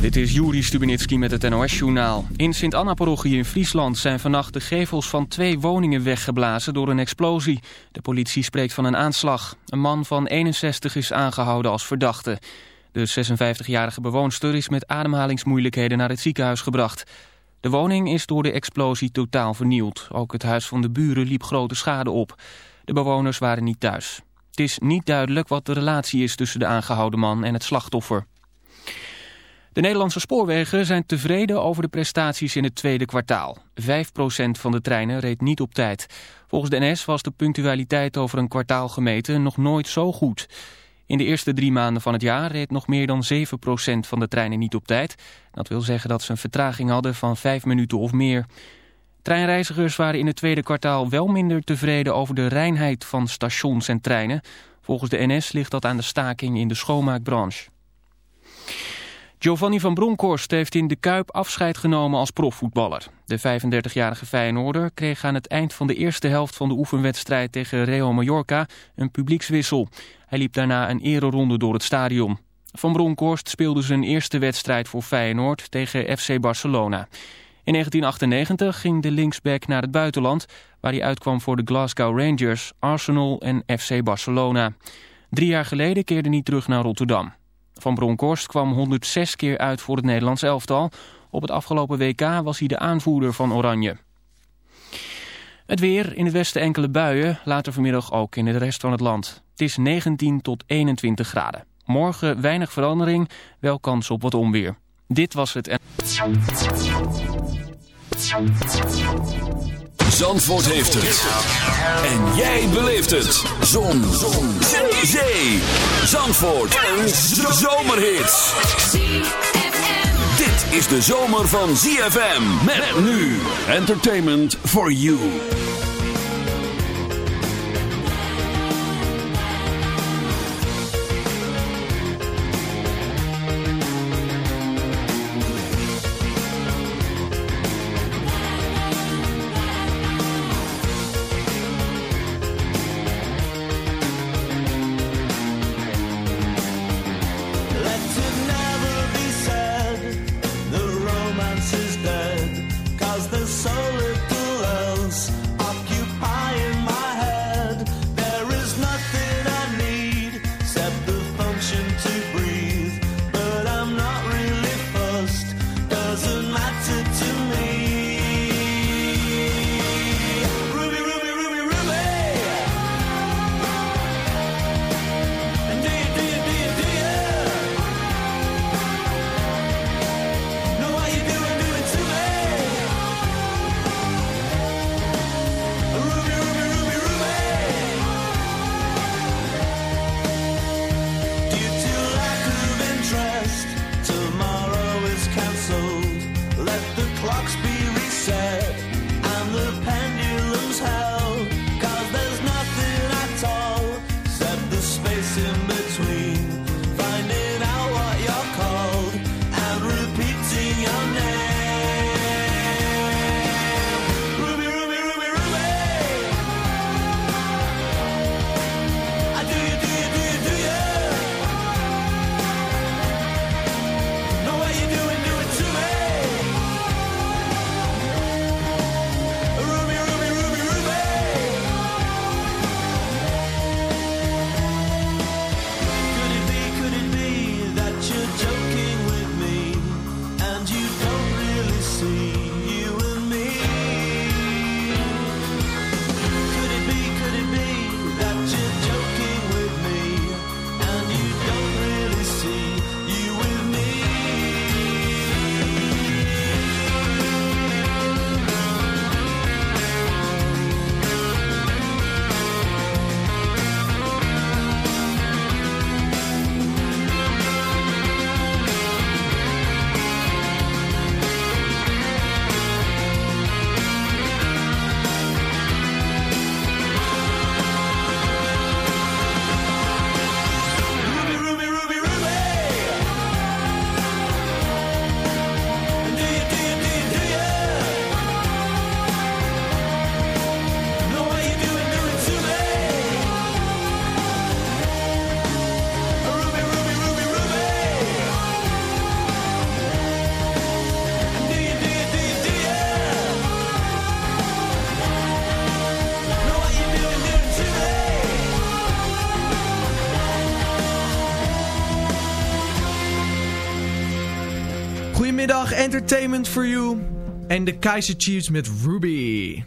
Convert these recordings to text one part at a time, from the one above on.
Dit is Juri Stubenitski met het NOS-journaal. In Sint-Anna-parochie in Friesland zijn vannacht de gevels van twee woningen weggeblazen door een explosie. De politie spreekt van een aanslag. Een man van 61 is aangehouden als verdachte. De 56-jarige bewoonster is met ademhalingsmoeilijkheden naar het ziekenhuis gebracht. De woning is door de explosie totaal vernield. Ook het huis van de buren liep grote schade op. De bewoners waren niet thuis. Het is niet duidelijk wat de relatie is tussen de aangehouden man en het slachtoffer. De Nederlandse spoorwegen zijn tevreden over de prestaties in het tweede kwartaal. 5% van de treinen reed niet op tijd. Volgens de NS was de punctualiteit over een kwartaal gemeten nog nooit zo goed. In de eerste drie maanden van het jaar reed nog meer dan 7% van de treinen niet op tijd. Dat wil zeggen dat ze een vertraging hadden van 5 minuten of meer. Treinreizigers waren in het tweede kwartaal wel minder tevreden over de reinheid van stations en treinen. Volgens de NS ligt dat aan de staking in de schoonmaakbranche. Giovanni van Bronckhorst heeft in de Kuip afscheid genomen als profvoetballer. De 35-jarige Feyenoorder kreeg aan het eind van de eerste helft van de oefenwedstrijd tegen Real Mallorca een publiekswissel. Hij liep daarna een ereronde door het stadion. Van Bronckhorst speelde zijn eerste wedstrijd voor Feyenoord tegen FC Barcelona. In 1998 ging de linksback naar het buitenland, waar hij uitkwam voor de Glasgow Rangers, Arsenal en FC Barcelona. Drie jaar geleden keerde hij terug naar Rotterdam. Van Bronkhorst kwam 106 keer uit voor het Nederlands elftal. Op het afgelopen WK was hij de aanvoerder van Oranje. Het weer, in het westen enkele buien, later vanmiddag ook in de rest van het land. Het is 19 tot 21 graden. Morgen weinig verandering, wel kans op wat onweer. Dit was het... Zandvoort heeft het. En jij beleeft het. Zon. Zon. Zee. Zandvoort. Een zomerhit. Dit is de zomer van ZFM. Met nu. Entertainment for you. Entertainment for You. En de Kaiser Chiefs met Ruby.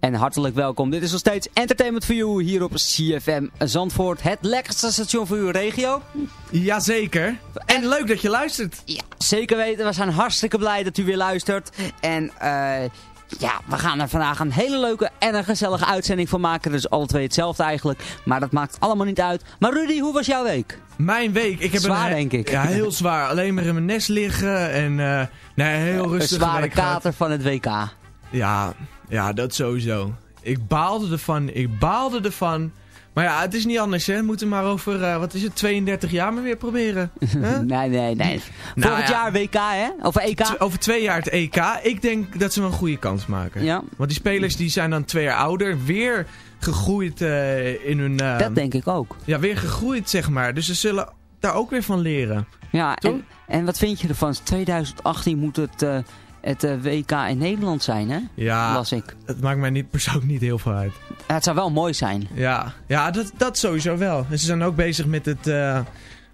En hartelijk welkom. Dit is nog steeds Entertainment for You hier op CFM Zandvoort. Het lekkerste station voor uw regio. Jazeker. En leuk dat je luistert. Ja, zeker weten. We zijn hartstikke blij dat u weer luistert. En eh... Ja, we gaan er vandaag een hele leuke en een gezellige uitzending van maken. Dus alle twee hetzelfde eigenlijk. Maar dat maakt allemaal niet uit. Maar Rudy, hoe was jouw week? Mijn week? Ik heb zwaar, een, denk ik. Ja, heel zwaar. Alleen maar in mijn nest liggen en uh, nee, heel rustig. Een zware kater van het WK. Ja, ja, dat sowieso. Ik baalde ervan, ik baalde ervan. Maar ja, het is niet anders, hè. We moeten maar over, uh, wat is het, 32 jaar maar weer proberen. Huh? nee, nee, nee. Nou, Volgend ja. jaar WK, hè? Of EK? T over twee jaar het EK. Ik denk dat ze wel een goede kans maken. Ja. Want die spelers die zijn dan twee jaar ouder. Weer gegroeid uh, in hun... Uh, dat denk ik ook. Ja, weer gegroeid, zeg maar. Dus ze zullen daar ook weer van leren. Ja, en, en, wat vind je ervan? 2018 moet het... Het uh, WK in Nederland zijn, hè? Ja, las ik. het maakt mij niet, persoonlijk niet heel veel uit. Ja, het zou wel mooi zijn. Ja, ja dat, dat sowieso wel. En ze zijn ook bezig met het uh,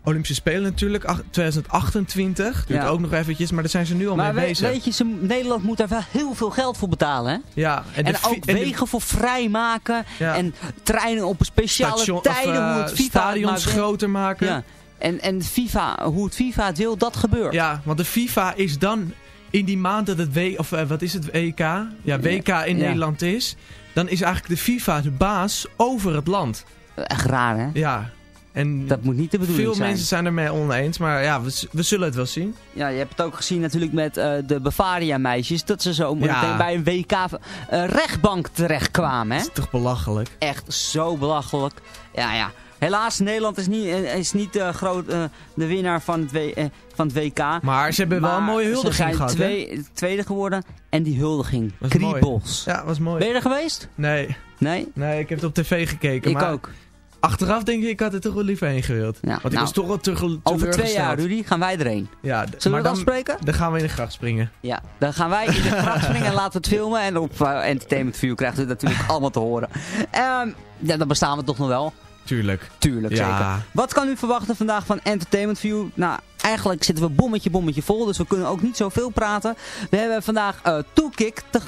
Olympische Spelen natuurlijk, 2028. Duurt ja. ook nog eventjes, maar daar zijn ze nu al maar mee we, bezig. weet je, ze, Nederland moet daar wel heel veel geld voor betalen, hè? Ja. En, en ook en wegen de, voor vrijmaken ja. en treinen op speciale Station, of, tijden, uh, hoe het FIFA stadions groter maken. Ja. En, en FIFA, hoe het FIFA het wil, dat gebeurt. Ja, want de FIFA is dan in die maand dat het W of uh, wat is het EK? Ja, WK in ja. Nederland is, dan is eigenlijk de FIFA de baas over het land. Echt raar, hè? Ja. En dat moet niet de bedoeling veel zijn. mensen zijn ermee oneens, maar ja, we, we, zullen het wel zien. Ja, je hebt het ook gezien natuurlijk met uh, de Bavaria-meisjes, dat ze zo ja. bij een WK uh, rechtbank terechtkwamen, hè? Dat is toch belachelijk? Echt zo belachelijk. Ja, ja. Helaas, Nederland is niet, is niet uh, groot, uh, de winnaar van het, w, uh, van het WK. Maar ze hebben maar wel een mooie huldiging ze zijn gehad, twee, tweede geworden. En die huldiging, was kriebels. Ja, was mooi. Ben je er geweest? Nee. Nee? Nee, ik heb het op tv gekeken. Ik maar ook. Achteraf denk ik, ik had er toch wel liever heen gewild. Ja, Want ik nou, was toch wel te Over twee jaar, Rudy, gaan wij erheen. Ja, Zullen we dan spreken? Dan gaan we in de gracht springen. Ja, dan gaan wij in de gracht springen en laten we het filmen. En op uh, Entertainment View krijgt u het natuurlijk allemaal te horen. Um, ja, dan bestaan we toch nog wel. Tuurlijk. Tuurlijk, ja. zeker. Wat kan u verwachten vandaag van Entertainment View? Nou, eigenlijk zitten we bommetje, bommetje vol, dus we kunnen ook niet zoveel praten. We hebben vandaag uh,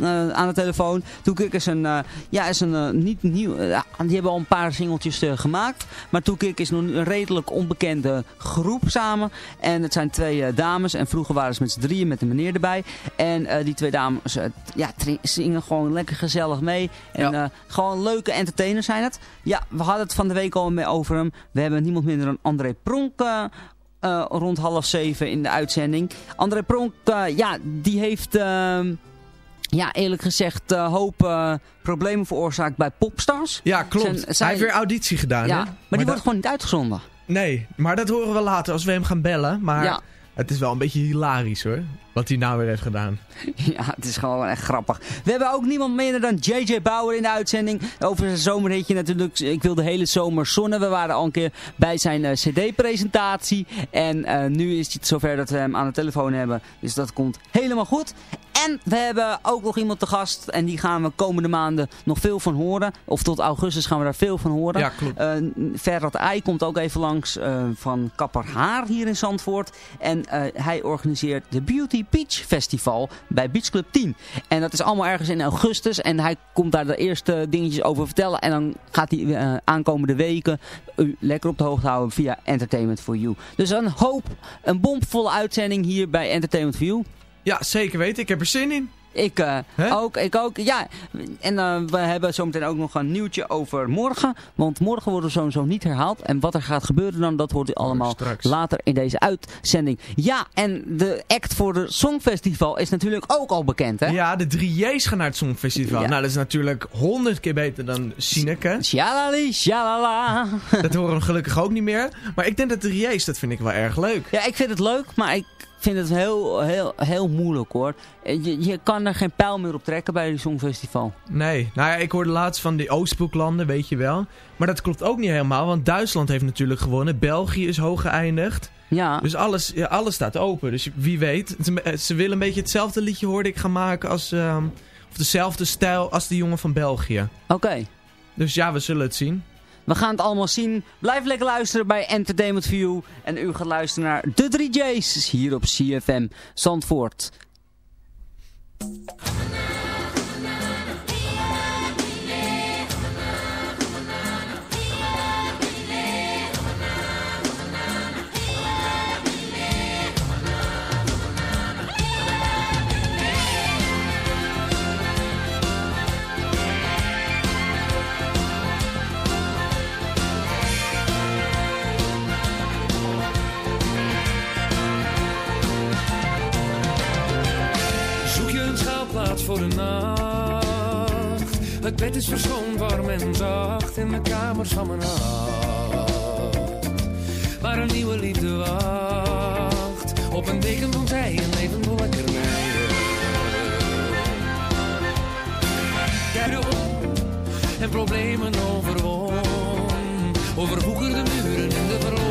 uh, aan de telefoon. Toolkick is een, uh, ja, is een niet nieuw, die hebben al een paar singeltjes gemaakt. Maar Toolkick is nog een redelijk onbekende groep samen. En het zijn twee dames en vroeger waren ze met z'n drieën met een meneer erbij. En die twee dames ja, zingen gewoon lekker gezellig mee. En ja. gewoon leuke entertainers zijn het. Ja, we hadden het van de week al mee over hem. We hebben niemand minder dan André Pronk uh, rond half zeven in de uitzending. André Pronk, uh, ja, die heeft, uh, ja, eerlijk gezegd, hoop problemen veroorzaakt bij popstars. Ja, klopt. Zijn, zijn... Hij heeft weer auditie gedaan, ja, hè? Maar, maar die wordt gewoon niet uitgezonden. Nee, maar dat horen we later als we hem gaan bellen. Maar ja. het is wel een beetje hilarisch, hoor. Wat hij nou weer heeft gedaan. Ja, het is gewoon echt grappig. We hebben ook niemand minder dan JJ Bauer in de uitzending. Over zijn zomerhitje natuurlijk. Ik wil de hele zomer zonnen. We waren al een keer bij zijn uh, cd-presentatie. En uh, nu is het zover dat we hem aan de telefoon hebben. Dus dat komt helemaal goed. En we hebben ook nog iemand te gast. En die gaan we komende maanden nog veel van horen. Of tot augustus gaan we daar veel van horen. Ja, klopt. Uh, Ferrat Ei komt ook even langs uh, van Kapper Haar hier in Zandvoort. En uh, hij organiseert de Beauty Beach Festival bij Beach Club 10. En dat is allemaal ergens in augustus. En hij komt daar de eerste dingetjes over vertellen. En dan gaat hij uh, aankomende weken u lekker op de hoogte houden via Entertainment for You. Dus een hoop, een bomvolle uitzending hier bij Entertainment for You. Ja, zeker weten. Ik heb er zin in. Ik uh, ook, ik ook. Ja, en uh, we hebben zometeen ook nog een nieuwtje over morgen. Want morgen wordt er sowieso niet herhaald. En wat er gaat gebeuren dan, dat hoort u allemaal Straks. later in deze uitzending. Ja, en de act voor de Songfestival is natuurlijk ook al bekend, hè? Ja, de drie J's gaan naar het Songfestival. Ja. Nou, dat is natuurlijk honderd keer beter dan Sineke. Shalali, shalala. Dat horen we gelukkig ook niet meer. Maar ik denk dat de drie J's, dat vind ik wel erg leuk. Ja, ik vind het leuk, maar ik vind het heel, heel, heel moeilijk hoor. Je, je kan er geen pijl meer op trekken bij die Songfestival. Nee, nou ja, ik hoorde laatst van die Oostbloklanden, weet je wel. Maar dat klopt ook niet helemaal, want Duitsland heeft natuurlijk gewonnen. België is hoog geëindigd. Ja. Dus alles, ja, alles staat open. Dus wie weet, ze, ze willen een beetje hetzelfde liedje hoorde ik gaan maken als... Uh, of dezelfde stijl als de jongen van België. Oké. Okay. Dus ja, we zullen het zien. We gaan het allemaal zien. Blijf lekker luisteren bij Entertainment View. En u gaat luisteren naar de 3J's hier op CFM Zandvoort. voor de nacht. Het bed is verschoond, warm en zacht in de kamers van mijn hart. Waar een nieuwe liefde wacht. Op een deken van zij en leven vol lekkernijen. Jij op en problemen overwon. Over de muren in de verloren.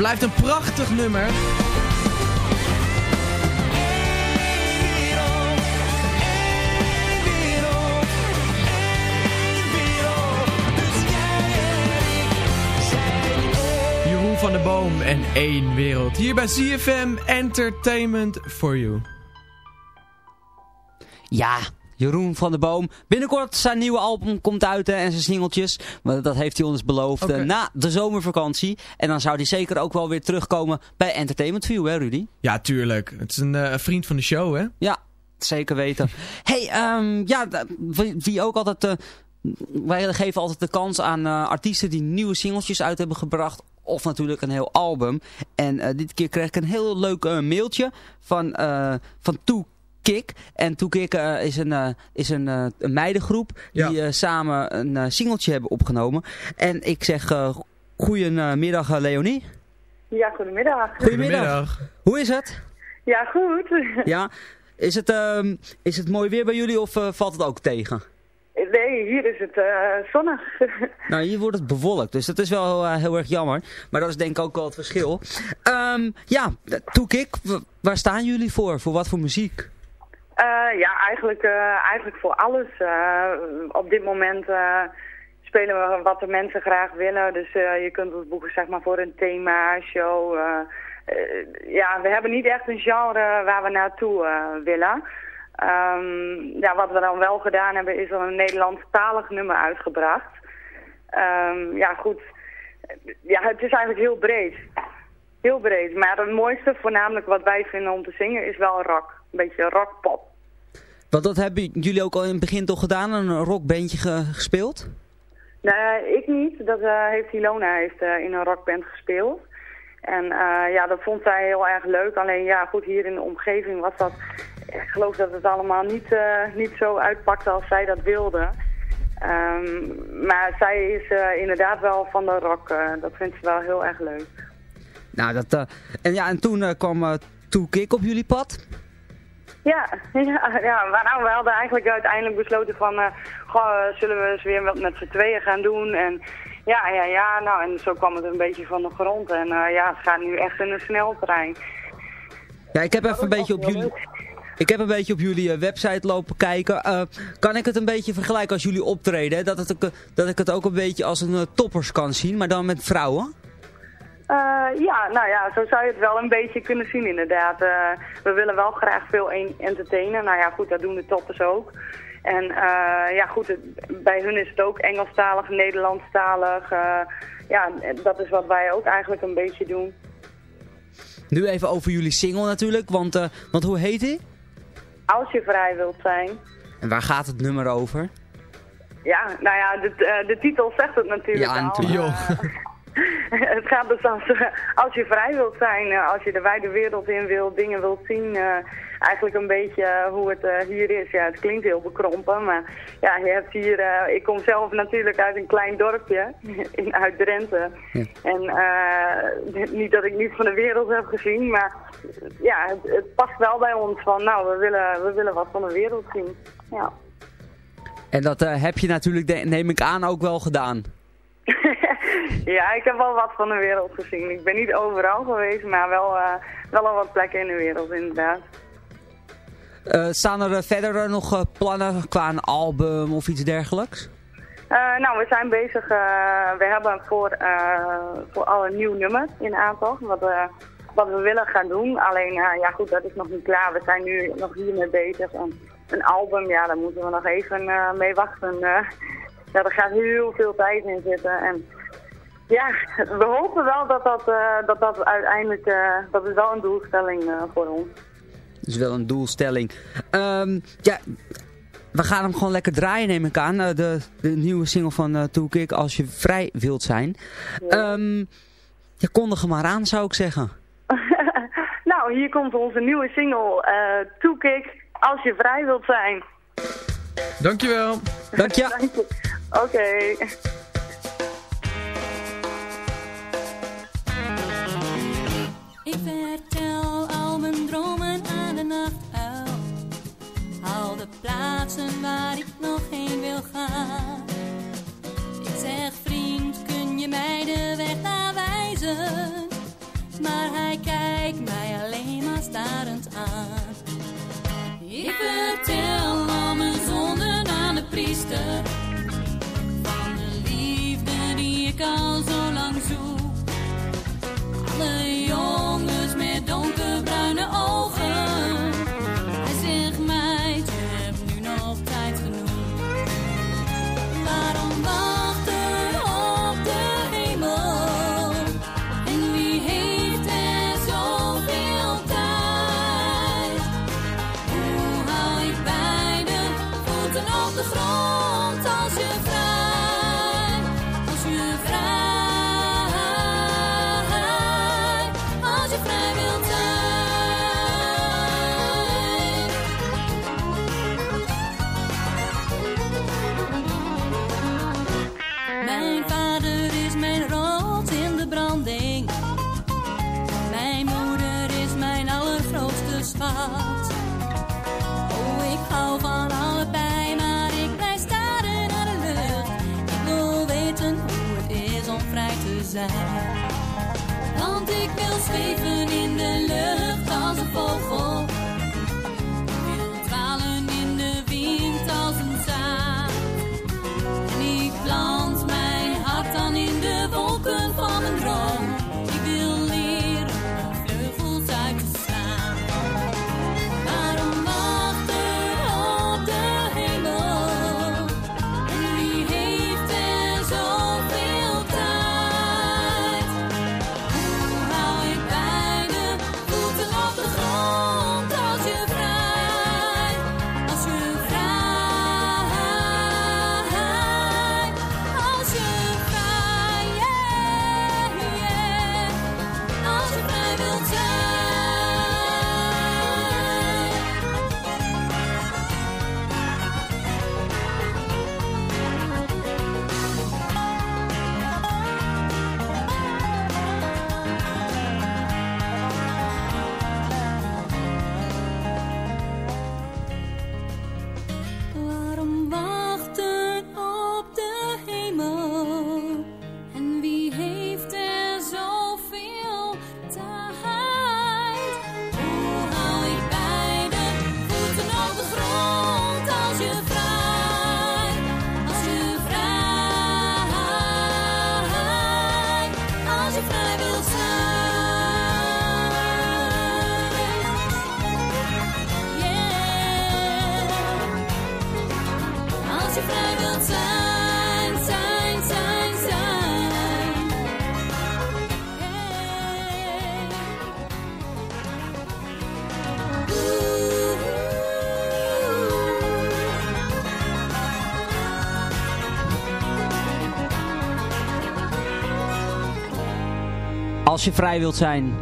Blijft een prachtig nummer. Jeroen van der Boom en één wereld. Hier bij CFM Entertainment for You. Ja, Jeroen van der Boom. Binnenkort zijn nieuwe album komt uit hè, en zijn singeltjes. Maar dat heeft hij ons beloofd eh, na de zomervakantie. En dan zou hij zeker ook wel weer terugkomen bij Entertainment View, hè Rudy? Ja, tuurlijk. Het is een eh, vriend van de show, hè? Ja, zeker weten. hey, ehm, ja, wie, ook altijd... eh, wij geven altijd de kans aan artiesten die nieuwe singeltjes uit hebben gebracht. Of natuurlijk een heel album. En dit keer kreeg ik een heel leuk mailtje van, van Toe Kick. En Kick eh, is, een, eh, is een, eh, een meidengroep Ja. die eh, samen een singeltje hebben opgenomen. En ik zeg uh, goedemiddag Leonie. Ja, goedemiddag. Goedemiddag. Hoe is het? Ja, goed. Ja. Is het, ehm, is het mooi weer bij jullie of valt het ook tegen? Nee, hier is het eh, zonnig. Nou, hier wordt het bewolkt, dus dat is wel heel erg jammer. Maar dat is denk ik ook wel het verschil. Ehm, ja, Toekik, waar staan jullie voor? Voor wat voor muziek? Eh, ja, eigenlijk, eh, eigenlijk voor alles. Eh, op dit moment spelen we wat de mensen graag willen. Dus je kunt ons boeken zeg maar, voor een thema, show. ja, we hebben niet echt een genre waar we naartoe willen. Ehm, ja, wat we dan wel gedaan hebben is al een Nederlandstalig nummer uitgebracht. Ehm, ja, goed. Ja, het is eigenlijk heel breed. Heel breed. Maar het mooiste, voornamelijk wat wij vinden om te zingen, is wel rock. Een beetje rockpop. Want dat hebben jullie ook al in het begin toch gedaan, een rockbandje ge- gespeeld? Nee, ik niet. Dat eh, heeft Ilona heeft, eh, in een rockband gespeeld. En eh, ja, dat vond zij heel erg leuk. Alleen ja, goed, hier in de omgeving was dat... Ik geloof dat het allemaal niet, niet zo uitpakte als zij dat wilde. Ehm, maar zij is inderdaad wel van de rock. dat vindt ze wel heel erg leuk. Nou, dat, en ja, en toen kwam uh, Toekik op jullie pad. Ja, ja, ja nou, we hadden eigenlijk uiteindelijk besloten van, eh, zullen we eens weer wat met z'n tweeën gaan doen. En ja, ja, ja, nou, en zo kwam het een beetje van de grond. En eh, ja, het gaat nu echt in een sneltrein. Ja, ik heb even een beetje op jullie... Ik heb een beetje op jullie eh, website lopen kijken. Kan ik het een beetje vergelijken als jullie optreden? Dat, dat ik het ook een beetje als een toppers kan zien, maar dan met vrouwen? Eh, ja, nou ja, zo zou je het wel een beetje kunnen zien inderdaad. Eh, we willen wel graag veel en- entertainen. Nou ja, goed, dat doen de toppers ook. En eh, ja, goed, het- bij hun is het ook Engelstalig, Nederlandstalig. eh, ja, dat is wat wij ook eigenlijk een beetje doen. Nu even over jullie single natuurlijk, want, eh, want hoe heet die? Als je vrij wilt zijn. En waar gaat het nummer over? Ja, nou ja, de, eh, de titel zegt het natuurlijk Ja, al. natuurlijk. Het gaat dus als, eh, als je vrij wilt zijn, eh, als je de wijde wereld in wilt, dingen wilt zien. eh, eigenlijk een beetje hoe het hier is. Ja, het klinkt heel bekrompen, maar ja, je hebt hier... ik kom zelf natuurlijk uit een klein dorpje, in, uit Drenthe. En niet dat ik niets van de wereld heb gezien, maar ja, het, het past wel bij ons van, nou, we willen, we willen wat van de wereld zien. Ja. En dat heb je natuurlijk, neem ik aan, ook wel gedaan. ja, ik heb wel wat van de wereld gezien. Ik ben niet overal geweest, maar wel, eh, wel al wat plekken in de wereld inderdaad. Eh, staan er eh, verder nog plannen qua een album of iets dergelijks? Nou, we zijn bezig. we hebben voor, voor al een nieuw nummer in aantocht. Wat, wat we willen gaan doen. Alleen, ja goed, dat is nog niet klaar. We zijn nu nog hiermee bezig. En een album, ja, daar moeten we nog even mee wachten. ja, er gaat heel veel tijd in zitten. En ja, we hopen wel dat dat, eh, dat, dat uiteindelijk, eh, dat is wel een doelstelling eh, voor ons. Dat is wel een doelstelling. Ehm, ja, we gaan hem gewoon lekker draaien, neem ik aan. De, de nieuwe single van Toolkick, Als je vrij wilt zijn. Ehm ja, kondig hem maar aan, zou ik zeggen. nou, hier komt onze nieuwe single, eh Two Als je vrij wilt zijn. Dankjewel. Dank je. Dank je. Oké. Ik vertel al mijn dromen aan de nachtuil. Al de plaatsen waar ik nog heen wil gaan. Ik zeg vriend, kun je mij de weg naar wijzen? Maar hij kijkt mij alleen maar starend aan. Ik vertel al mijn zonden aan de priester. Van de liefde die ik al Als je vrij wilt zijn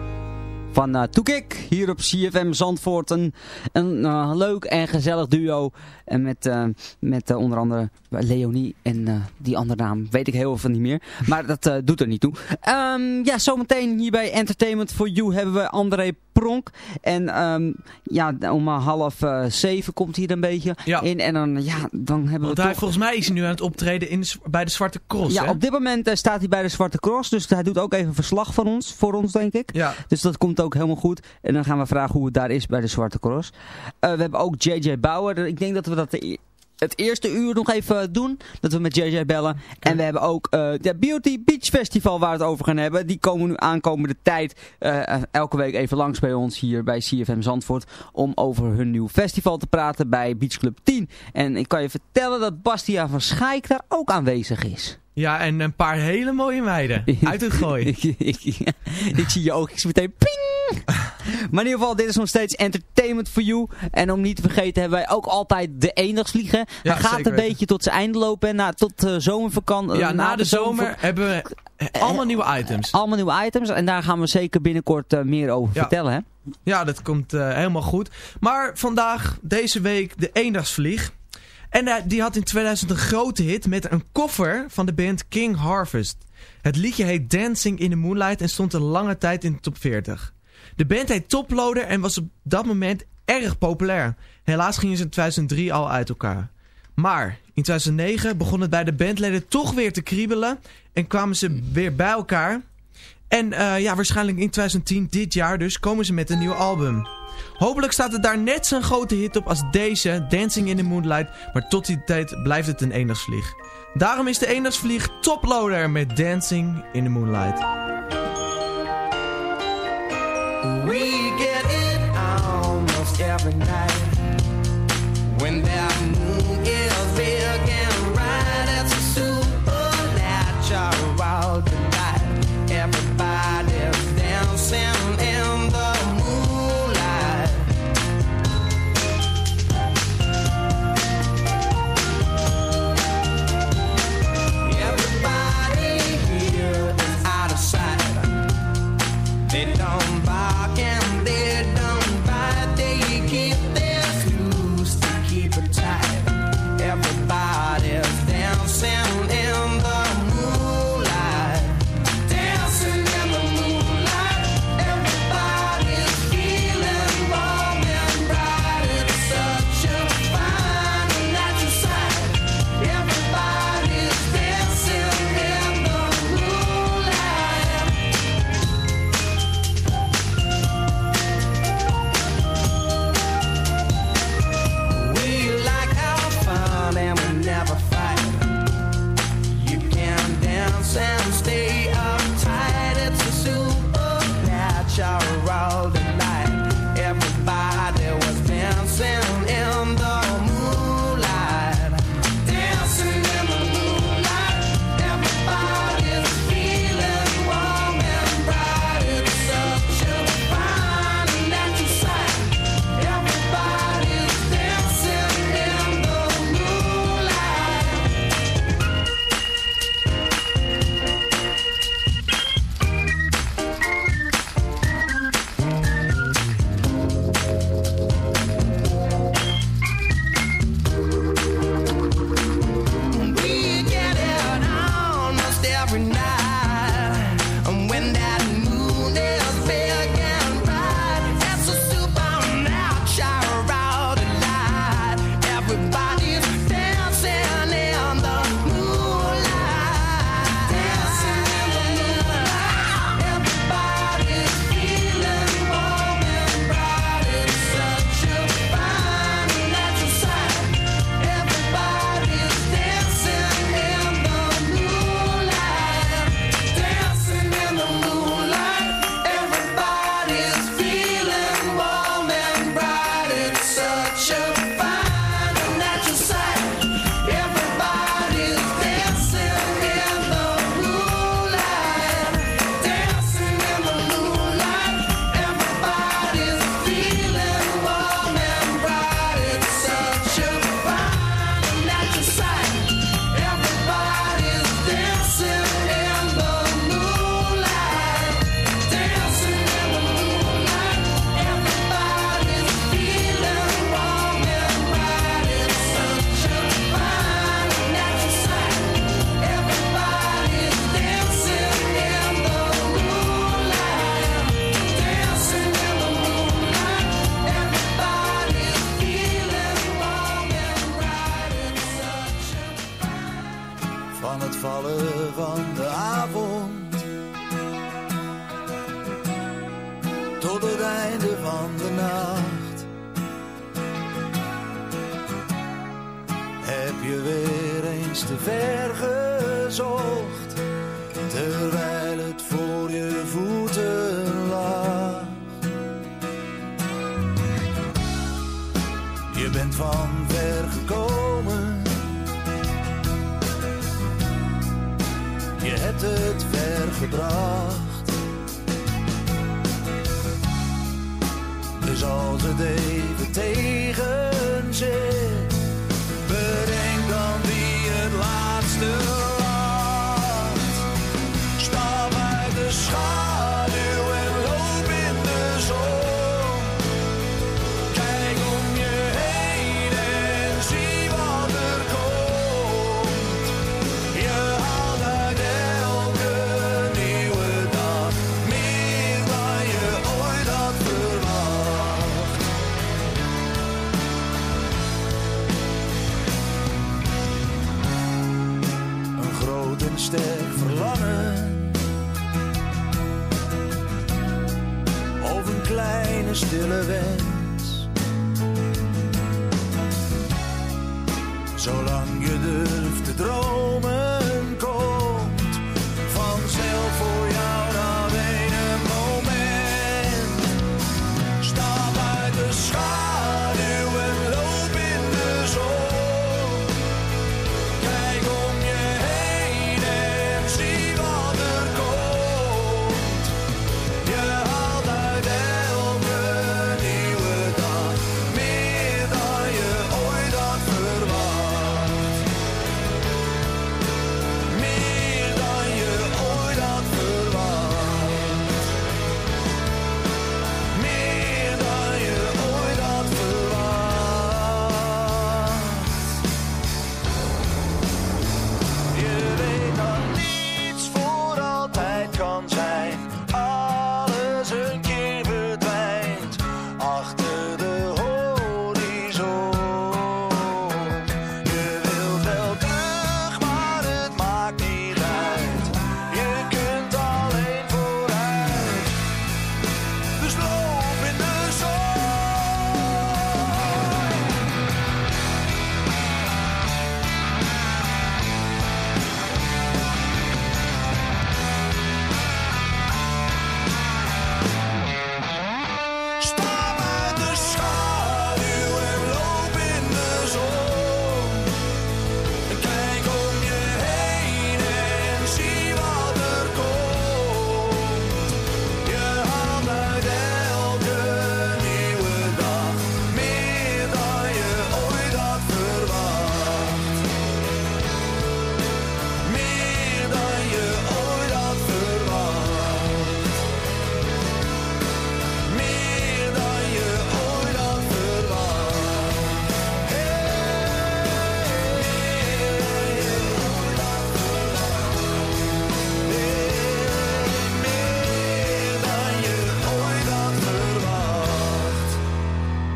van eh Toekik. hier op CFM Zandvoort. Een, een eh, leuk en gezellig duo. En met, eh, met onder andere Leonie en die andere naam weet ik heel veel niet meer. Maar dat doet er niet toe. Ehm, ja, zometeen hier bij Entertainment for You hebben we André Pronk. En ehm, ja, om half zeven komt hij er een beetje Ja. in. En dan, ja, dan hebben Want we hij, toch... volgens mij is hij nu aan het optreden in de, bij de Zwarte Cross, Ja, hè? op dit moment staat hij bij de Zwarte Cross. Dus hij doet ook even verslag van ons, voor ons denk ik. Ja. Dus dat komt ook helemaal goed. En dan gaan we vragen hoe het daar is bij de Zwarte Cross. Eh, we hebben ook JJ Bauer. Ik denk dat we dat de e- het eerste uur nog even doen. Dat we met JJ bellen. En we hebben ook eh de Beauty Beach Festival waar we het over gaan hebben. Die komen nu aankomende tijd eh, elke week even langs bij ons hier bij CFM Zandvoort. Om over hun nieuw festival te praten bij Beach Club 10. En ik kan je vertellen dat Bastiaan van Schaik daar ook aanwezig is. Ja, en een paar hele mooie meiden. Uit het gooien. ik, ik, ik zie je oogjes meteen ping. Maar in ieder geval, dit is nog steeds entertainment for you. En om niet te vergeten hebben wij ook altijd de eendagsvliegen. Ja, Hij gaat een weten. beetje tot zijn einde lopen. En na, tot uh, zomervakantie. Ja, na de zomer hebben we allemaal nieuwe items. Allemaal nieuwe items. En daar gaan we zeker binnenkort uh, meer over Ja. vertellen. Hè? Ja, dat komt eh, helemaal goed. Maar vandaag, deze week, de eendagsvlieg. En eh, die had in 2000 een grote hit met een koffer van de band King Harvest. Het liedje heet Dancing in the Moonlight en stond een lange tijd in de top 40. De band heet Toploader en was op dat moment erg populair. Helaas gingen ze in 2003 al uit elkaar. Maar in 2009 begon het bij de bandleden toch weer te kriebelen en kwamen ze weer bij elkaar. En uh, ja, waarschijnlijk in 2010, dit jaar dus, komen ze met een nieuw album. Hopelijk staat het daar net zo'n grote hit op als deze, Dancing in the Moonlight. Maar tot die tijd blijft het een eendagsvlieg. Daarom is de eendagsvlieg toploader met Dancing in the Moonlight. We get it almost every night. When that moon is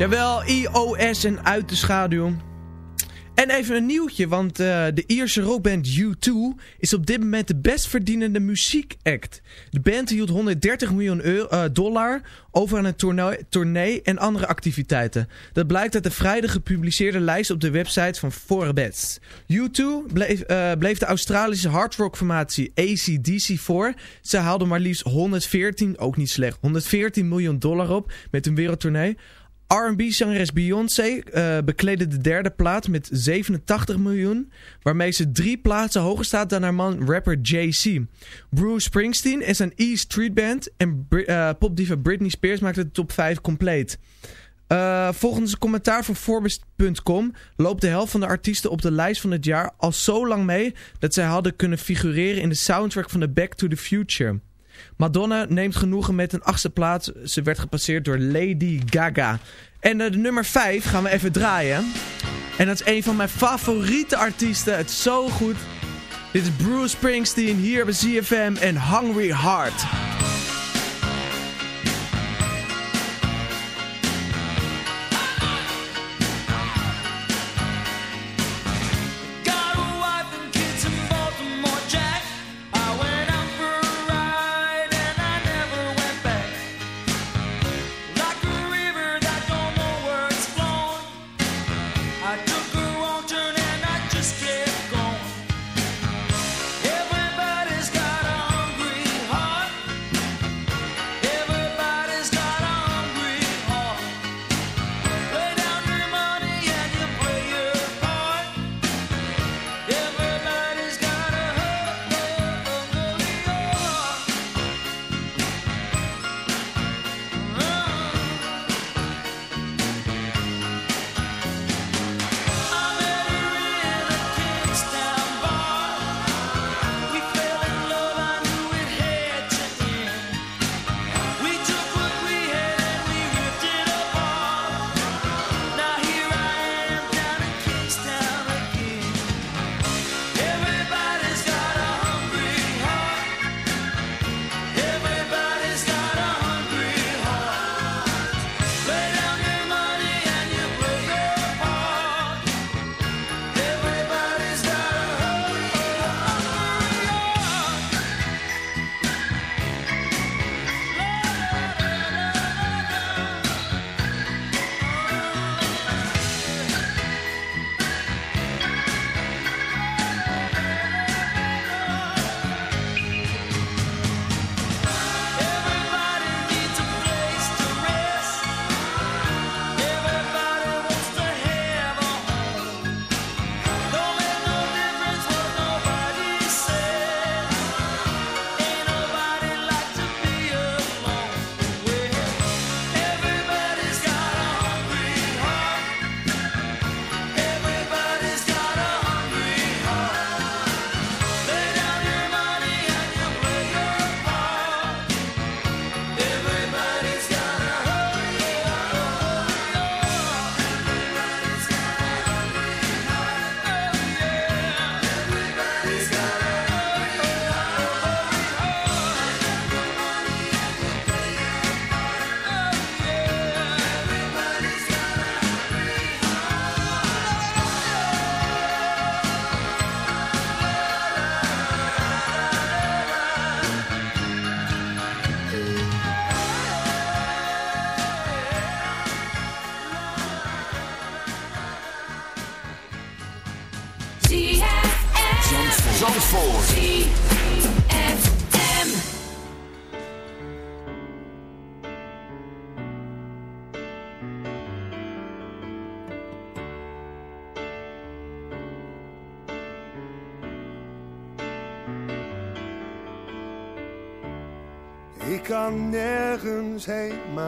Jawel, iOS en uit de schaduw. En even een nieuwtje, want eh, de Ierse rockband U2 is op dit moment de best verdienende muziekact. De band hield 130 miljoen eh, dollar over aan tournee, tournee en andere activiteiten. Dat blijkt uit de vrijdag gepubliceerde lijst op de website van Forbes. U2 bleef, eh, bleef de Australische hardrockformatie ACDC voor. Ze haalden maar liefst 114, ook niet slecht, 114 miljoen dollar op met hun wereldtournee. R&B-zangeres Beyoncé eh bekleedde de derde plaats met 87 miljoen, waarmee ze drie plaatsen hoger staat dan haar man rapper Jay-Z. Bruce Springsteen en zijn E Street Band en eh, popdiva Britney Spears maakten de top 5 compleet. Eh, volgens een commentaar van Forbes.com loopt de helft van de artiesten op de lijst van het jaar al zo lang mee dat zij hadden kunnen figureren in de soundtrack van de Back to the Future. Madonna neemt genoegen met een achtste plaats. Ze werd gepasseerd door Lady Gaga. En eh, de nummer 5 gaan we even draaien. En dat is een van mijn favoriete artiesten. Het is zo goed. Dit is Bruce Springsteen hier bij ZFM en Hungry Heart.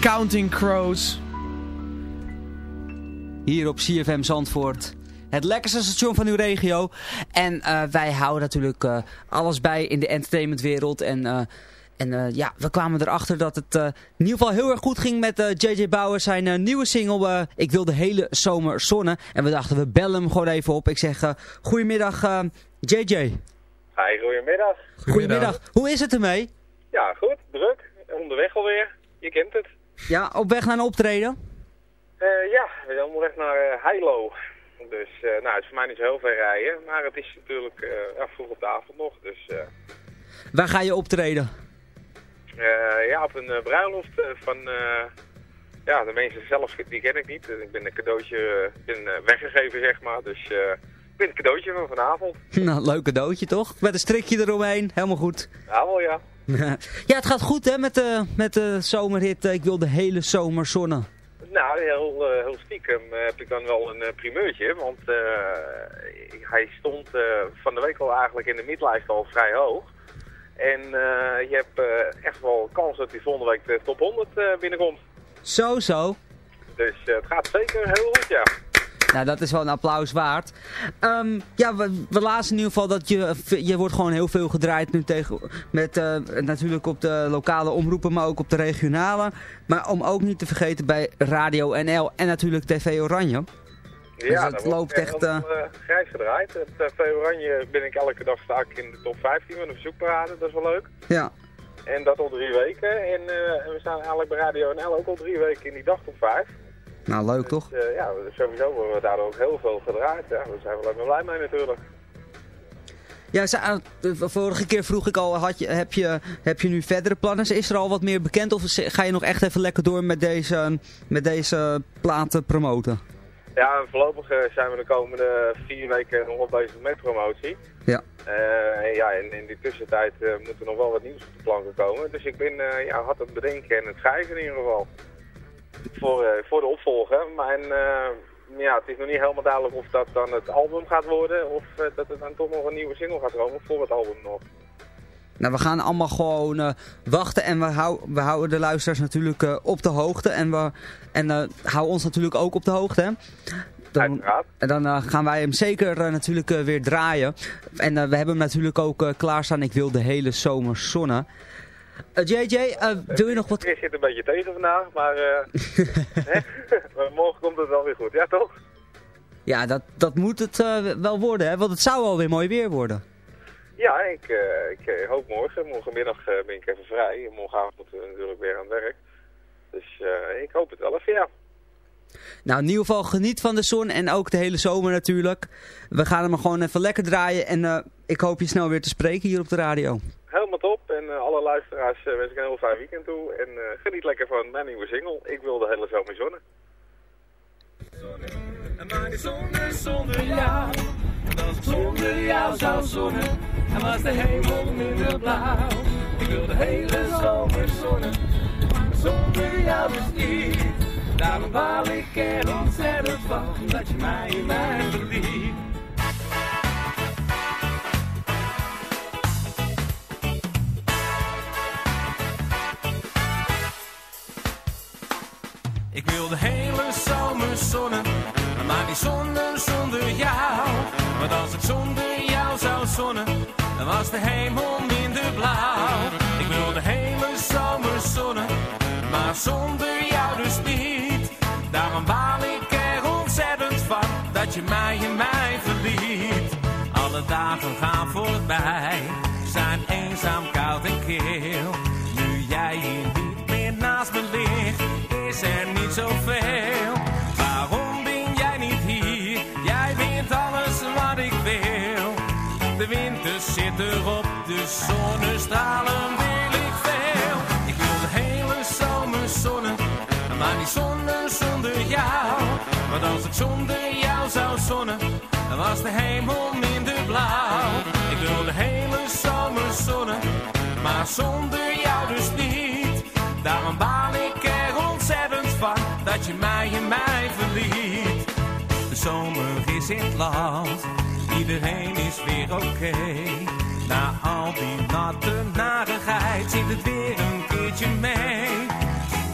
Counting Crows. Hier op CFM Zandvoort. Het lekkerste station van uw regio. En eh, wij houden natuurlijk eh, alles bij in de entertainmentwereld. En, eh, en eh, ja, we kwamen erachter dat het eh, in ieder geval heel erg goed ging met eh, JJ Bauer. Zijn eh, nieuwe single, eh, Ik wil de hele zomer zonnen. En we dachten, we bellen hem gewoon even op. Ik zeg, goedemiddag eh, JJ. Hi, goedemiddag. Goedemiddag. Hoe is het ermee? Ja, goed, druk. Onderweg alweer. Je kent het. Ja, op weg naar een optreden? Eh, ja, we zijn onderweg naar eh Heilo. Dus, eh, nou, het is voor mij niet zo heel ver rijden. Maar het is natuurlijk ja, vroeg op de avond nog. Dus, Waar ga je optreden? ja, op een bruiloft van... ja, de mensen zelf, die ken ik niet. Ik ben een cadeautje ben, weggegeven, zeg maar. Dus ik ben het cadeautje van vanavond. Nou, leuk cadeautje toch? Met een strikje eromheen, helemaal goed. Ja, wel ja. Ja, het gaat goed hè met de, met de zomerhit. eh, Ik wil de hele zomer zonnen. Nou, heel, eh, heel stiekem eh, heb ik dan wel een eh, primeurtje. Want eh, hij stond eh, van de week al eigenlijk in de midlijst al vrij hoog. En eh, je hebt eh, echt wel kans dat hij volgende week de top 100 eh, binnenkomt. Zo, zo. Dus eh, het gaat zeker heel goed, ja. Nou, dat is wel een applaus waard. Ehm, ja, we, we lazen in ieder geval dat je, je wordt gewoon heel veel gedraaid nu tegen, met eh, natuurlijk op de lokale omroepen, maar ook op de regionale. Maar om ook niet te vergeten bij Radio NL en natuurlijk TV Oranje. Dus Ja, het dat loopt echt, eh, grijs gedraaid. Het uh, Oranje ben ik elke dag sta ik in de top 15 van de verzoekparade, dat is wel leuk. Ja. En dat al drie weken. En, we staan eigenlijk bij Radio NL ook al drie weken in die dagtop 5. Nou, leuk toch? Dus, eh, ja, sowieso worden we daardoor ook heel veel gedraaid. Ja, daar zijn we alleen maar blij mee natuurlijk. Ja, eh, de vorige keer vroeg ik al, had je, heb, je, heb je nu verdere plannen? Is er al wat meer bekend of ga je nog echt even lekker door met deze, met deze platen promoten? Ja, voorlopig eh, zijn we de komende vier weken nog wel bezig met promotie. Ja. Eh, en ja, in, in die tussentijd eh, moet er nog wel wat nieuws op de planken komen. Dus ik ben ja, hard aan het bedenken en het schrijven in ieder geval. Voor, eh, voor de opvolger. Maar en, eh, ja, het is nog niet helemaal duidelijk of dat dan het album gaat worden. Of eh, dat er dan toch nog een nieuwe single gaat komen voor het album nog. Nou, we gaan allemaal gewoon wachten en we, hou, we houden de luisteraars natuurlijk op de hoogte. En we en, houden ons natuurlijk ook op de hoogte. Hè? Dan, en dan gaan wij hem zeker natuurlijk weer draaien. En we hebben hem natuurlijk ook klaarstaan. Ik wil de hele zomer zonnen. Eh, JJ, eh, wil je nog wat... Ik zit een beetje tegen vandaag, maar, eh, maar morgen komt het wel weer goed. Ja, toch? Ja, dat, dat moet het eh, wel worden, hè? want het zou alweer mooi weer worden. Ja, ik, eh, ik eh, hoop morgen. Morgenmiddag eh, ben ik even vrij. En morgenavond moeten we natuurlijk weer aan het werk. Dus eh, ik hoop het wel even, ja. Nou, in ieder geval geniet van de zon en ook de hele zomer natuurlijk. We gaan hem gewoon even lekker draaien en eh, ik hoop je snel weer te spreken hier op de radio. Helemaal top. En eh, alle luisteraars eh, wens ik een heel fijn weekend toe. En eh, geniet lekker van mijn nieuwe single. Ik wil de hele zomer zonnen. Maar die zonder, zonder jou, en ik zonder jou zou zonnen, en was de hemel minder blauw. Ik wil de hele zomer zonnen, maar zonder jou dus niet. Daarom baal ik er ontzettend van dat je mij in mij. Ik wil de hele zomer zonnen, maar die zonder zonder jou. Want als ik zonder jou zou zonnen, dan was de hemel minder blauw. Ik wil de hele zomer zonnen, maar zonder jou dus Daarom baal ik er ontzettend van, dat je mij in mij verliet. Alle dagen gaan voorbij, zijn eenzaam, koud en kil. Nu jij hier niet meer naast me ligt, is er niet zoveel. Zonder jou zou zonnen, dan was de hemel minder blauw. Ik wil de hele zomer zonnen, maar zonder jou dus niet. Daarom baal ik er ontzettend van, dat je mij en mij verliet. De zomer is in het land, iedereen is weer oké. Na al die natte narigheid zit het weer een keertje mee.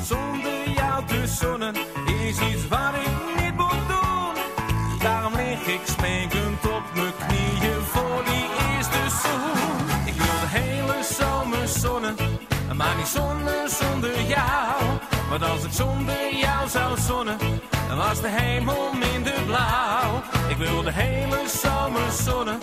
Zonder jou te zonnen is iets wat ik smekend op mijn knieën voor die eerste zoen. Ik wil de hele zomer zonnen, maar niet zonnen zonder jou. Want als ik zonder jou zou zonnen, dan was de hemel minder blauw. Ik wil de hele zomer zonnen,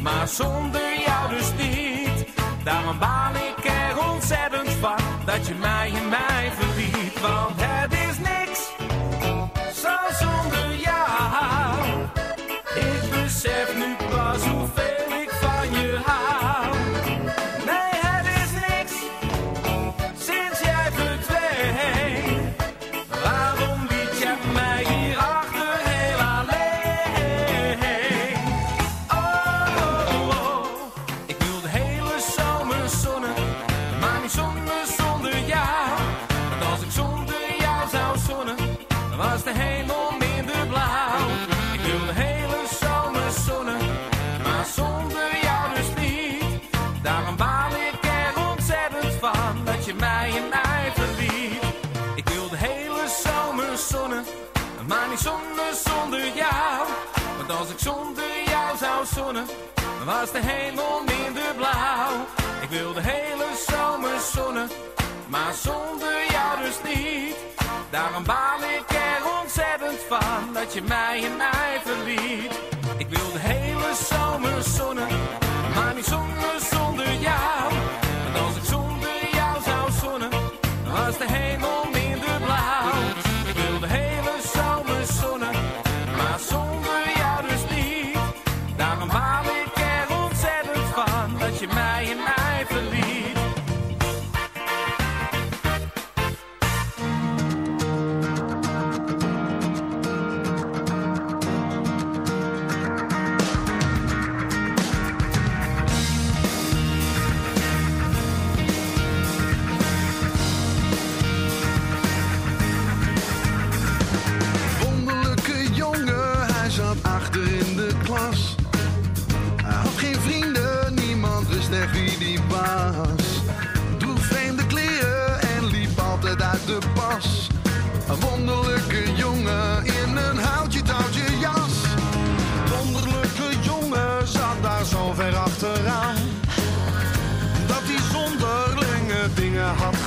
maar zonder jou dus niet. Daarom baal ik er ontzettend van, dat je mij en mij verliet. Want zonder jou zou zonnen, was de hemel minder blauw. Ik wil de hele zomer zonnen, maar zonder jou dus niet. Daarom baal ik er ontzettend van, dat je mij en mij verliet. Ik wil de hele zomer zonnen, maar niet zonnen zonder jou.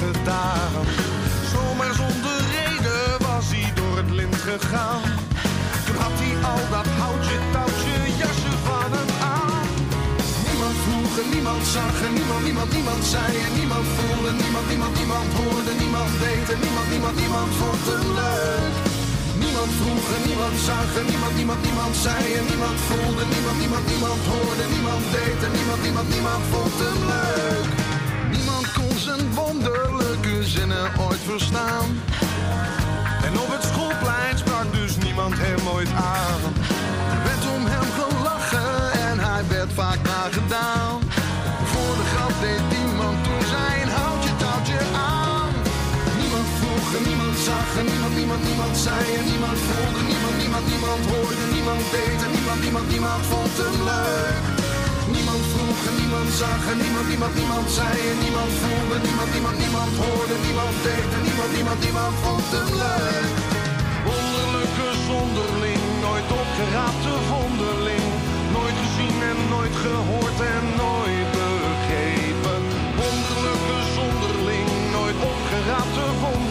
Gedaan. Zomaar zonder reden was hij door het lint gegaan. Toen had hij al dat houtje touwtje jasje van hem aan. Niemand vroeg en niemand zag en niemand, niemand, niemand zei en niemand voelde. Niemand, niemand, niemand hoorde, niemand deed en niemand, niemand, niemand vond hem leuk. Niemand vroeg en niemand zag en niemand, niemand, niemand zei en niemand voelde. Niemand, niemand, niemand hoorde, niemand deed en niemand, niemand, niemand vond hem leuk. Wonderlijke zinnen ooit verstaan. En op het schoolplein sprak dus niemand hem ooit aan. Er werd om hem gelachen en hij werd vaak nagedaan. Voor de grap deed iemand toen zijn houtje touwtje aan. Niemand vroeg en niemand zag en niemand, niemand, niemand zei en niemand voelde. Niemand, niemand, niemand hoorde, niemand deed en niemand, niemand, niemand vond hem leuk. Niemand vroeg en niemand zag en niemand, niemand, niemand zei en niemand voelde. Niemand, niemand, niemand hoorde, niemand deed en niemand, niemand, niemand vond hem leuk. Wonderlijke zonderling, nooit opgeraapte vonderling. Nooit gezien en nooit gehoord en nooit begrepen. Wonderlijke zonderling, nooit opgeraapte vonderling.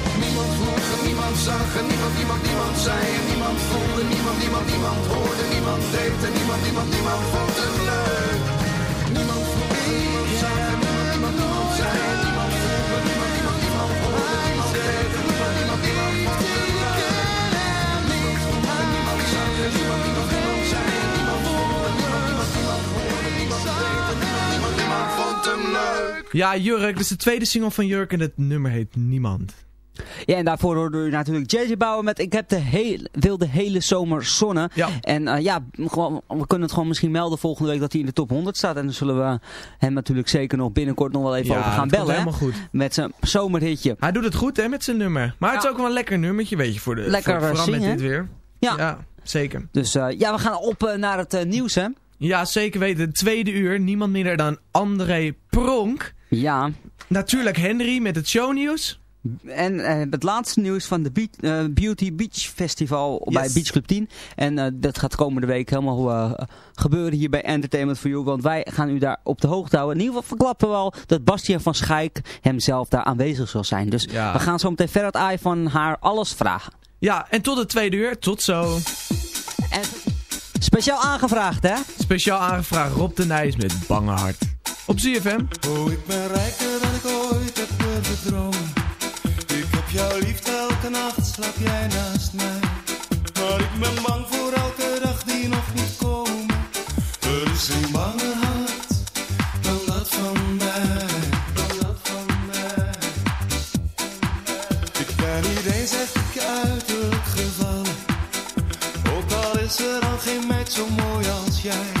Niemand niemand zag niemand, niemand, niemand niemand voelde. Niemand, niemand, niemand hoorde, niemand deed niemand, niemand, niemand vond leuk. Niemand niemand niemand, niemand, niemand niemand vond zag niemand, niemand, niemand zei niemand voelde. Niemand, vond hem leuk. Ja, Jurk, dit is de tweede single van Jurk en het nummer heet Niemand. Ja, en daarvoor hoorde u natuurlijk JJ Bouwen met Ik heb de hele, wil de hele zomer zonnen. Ja. En eh, ja, gewoon, we kunnen het gewoon misschien melden volgende week dat hij in de top 100 staat. En dan zullen we hem natuurlijk zeker nog binnenkort nog wel even Ja, over gaan bellen. hè? helemaal goed. Met zijn zomerhitje. Hij doet het goed hè, met zijn nummer. Maar het is ook wel een lekker nummertje, weet je, voor de, Lekker, voor, vooral eh, met zingen. dit weer. Ja. zeker. Dus eh, ja, we gaan op naar het nieuws hè. Ja, zeker weten. Tweede uur, niemand minder dan André Pronk. Ja. Natuurlijk Henry met het shownieuws. En eh, het laatste nieuws van de eh, Beauty Beach Festival bij. Beach Club 10. En eh, dat gaat komende week helemaal eh, gebeuren hier bij Entertainment for You. Want wij gaan u daar op de hoogte houden. In ieder geval verklappen we al dat Bastiaan van Schaik hemzelf daar aanwezig zal zijn. Dus Ja. we gaan zo meteen verder uit van haar alles vragen. Ja, en tot het tweede uur. Tot zo. En speciaal aangevraagd hè? Speciaal aangevraagd Rob de Nijs met Bange Hart. Op ZFM. Oh, ik ben rijker dan ik ooit heb durven nacht slaap jij naast mij. Maar ik ben bang voor elke dag die nog niet komen. Er is geen banger hart dan dat van mij. Dan dat van mij. Ik ben niet eens echt op je uiterlijk gevallen. Ook al is er al geen meid zo mooi als jij.